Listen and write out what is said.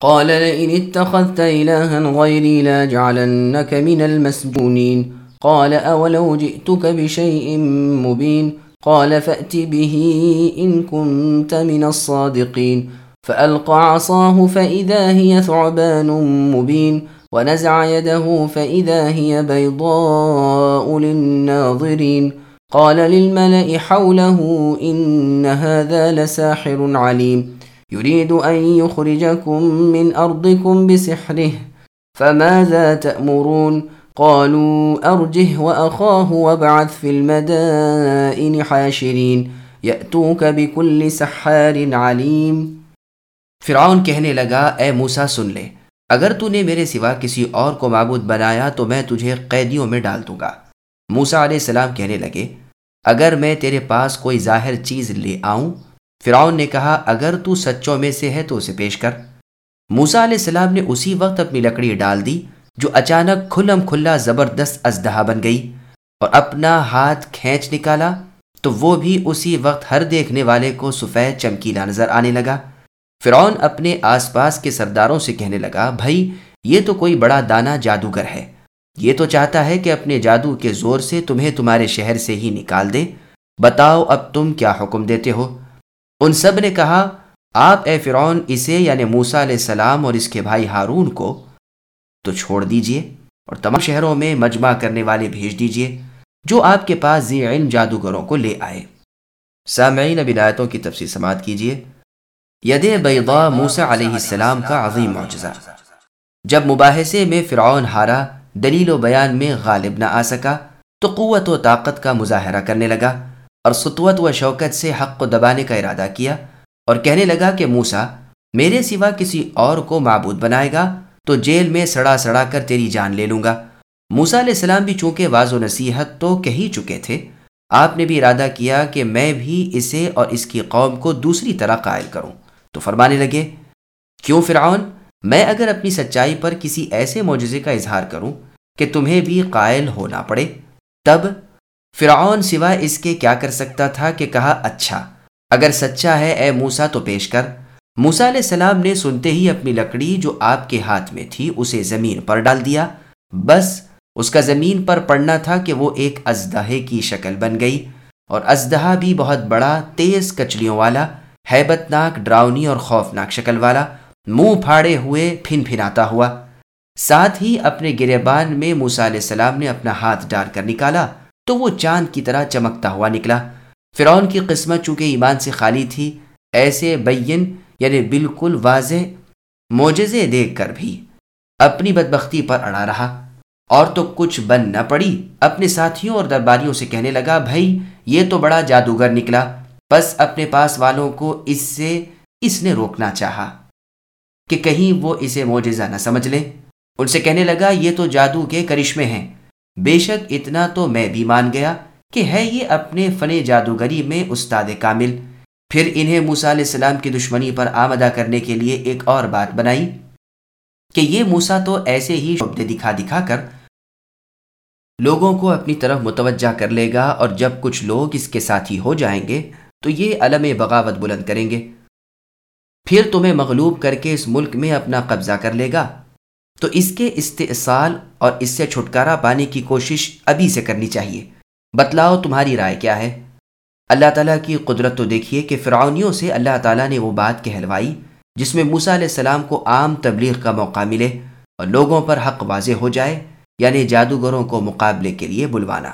قال لئن اتخذت إلها غيري لا جعلنك من المسجونين. قال أولو جئتك بشيء مبين؟ قال فأت به إن كنت من الصادقين. فألقى عصاه فإذا هي ثعبان مبين. ونزع يده فإذا هي بيضاء للناظرين. قال للملأ حوله إن هذا لساحر عليم. يريد أن يخرجكم من أرضكم بسحره، فماذا تأمرون؟ قالوا، أرجه وأخاه وابعث في المدائن حاشرين، يأتوك بكل سحار عليم. فرعون کہنے لگا، اے موسا سن لے، اگر تو نے میرے سوا کسی اور کو معبود بنایا تو میں تجھے قیدیوں میں ڈال دوں گا۔ موسا علیہ السلام کہنے لگے، اگر میں تیرے پاس کوئی ظاہر چیز لے آؤں فرعون نے کہا، اگر تو سچوں میں سے ہے تو اسے پیش کر۔ موسا علیہ السلام نے اسی وقت اپنی لکڑی ڈال دی، جو اچانک کھلم کھلا زبردست ازدہا بن گئی اور اپنا ہاتھ کھینچ نکالا، تو وہ بھی اسی وقت ہر دیکھنے والے کو سفید چمکیلا نظر آنے لگا۔ فرعون اپنے آس پاس کے سرداروں سے کہنے لگا، بھائی، یہ تو کوئی بڑا دانا جادوگر ہے۔ یہ تو چاہتا ہے کہ اپنے جادو کے زور سے تمہیں تمہارے شہر سے ہی نکال دے۔ بتاؤ اب تم کیا حکم دیتے ہو؟ ان سب نے کہا، آپ اے فرعون، اسے یعنی موسا علیہ السلام اور اس کے بھائی ہارون کو تو چھوڑ دیجیے اور تمام شہروں میں مجمع کرنے والے بھیج دیجیے جو آپ کے پاس ذی علم جادوگروں کو لے آئے۔ سامعین بنایتوں کی تفصیل سماعت کیجیے ید بیضا موسا علیہ السلام کا عظیم معجزہ۔ جب مباحثے میں فرعون ہارا، دلیل و بیان میں غالب نہ آ سکا، تو قوت و طاقت کا مظاہرہ کرنے لگا۔ اور سطوت و شوکت سے حق کو دبانے کا ارادہ کیا اور کہنے لگا کہ موسا میرے سوا کسی اور کو معبود بنائے گا تو جیل میں سڑا سڑا کر تیری جان لے لوں گا۔ موسا علیہ السلام بھی چونکہ واض و نصیحت تو کہی چکے تھے، آپ نے بھی ارادہ کیا کہ میں بھی اسے اور اس کی قوم کو دوسری طرح قائل کروں۔ تو فرمانے لگے، کیوں فرعون؟ میں اگر اپنی سچائی پر کسی ایسے معجزے کا اظہار کروں کہ تمہیں بھی قائل ہونا پڑے، تب فرعون سوا اس کے کیا کر سکتا تھا کہ کہا اچھا اگر سچا ہے، اے موسا تو پیش کر۔ موسا علیہ السلام نے سنتے ہی اپنی لکڑی جو آپ کے ہاتھ میں تھی، اسے زمین پر ڈال دیا۔ بس، اس کا زمین پر پڑنا تھا کہ وہ ایک ازدہے کی شکل بن گئی۔ اور ازدہا بھی بہت بڑا، تیز کچلیوں والا ہیبت ناک ڈراؤنی اور خوفناک شکل والا، منہ پھاڑے ہوئے، پھن پھناتا ہوا۔ ساتھ ہی اپنے گریبان میں موسا علیہ السلام نے اپنا ہاتھ ڈال کر نکالا۔ تو وہ چاند کی طرح چمکتا ہوا نکلا۔ فرعون کی قسمت چونکہ ایمان سے خالی تھی، ایسے بین یعنی بالکل واضح، معجزے دیکھ کر بھی اپنی بدبختی پر اڑا رہا۔ اور تو کچھ بن نہ پڑی۔ اپنے ساتھیوں اور درباریوں سے کہنے لگا، بھائی، یہ تو بڑا جادوگر نکلا۔ بس اپنے پاس والوں کو اس سے، اس نے روکنا چاہا کہ کہیں وہ اسے معجزہ نہ سمجھ لے۔ ان سے کہنے لگا، یہ تو جادو کے کرشمے ہیں۔ بے شک اتنا تو میں بھی مان گیا کہ ہے یہ اپنے فن جادوگری میں استاد کامل۔ پھر انہیں موسا علیہ السلام کی دشمنی پر آمدہ کرنے کے لیے ایک اور بات بنائی کہ یہ موسا تو ایسے ہی شبد دکھا دکھا کر لوگوں کو اپنی طرف متوجہ کر لے گا اور جب کچھ لوگ اس کے ساتھی ہو جائیں گے تو یہ علم بغاوت بلند کریں گے۔ پھر تمہیں مغلوب کر کے اس ملک میں اپنا قبضہ کر لے گا۔ تو اس کے استحصال اور اس سے چھٹکارا پانے کی کوشش ابھی سے کرنی چاہیے۔ بتلاؤ تمہاری رائے کیا ہے؟ اللہ تعالیٰ کی قدرت تو دیکھیے کہ فرعونیوں سے اللہ تعالیٰ نے وہ بات کہلوائی جس میں موسا علیہ السلام کو عام تبلیغ کا موقع ملے اور لوگوں پر حق واضح ہو جائے یعنی جادوگروں کو مقابلے کے لیے بلوانا۔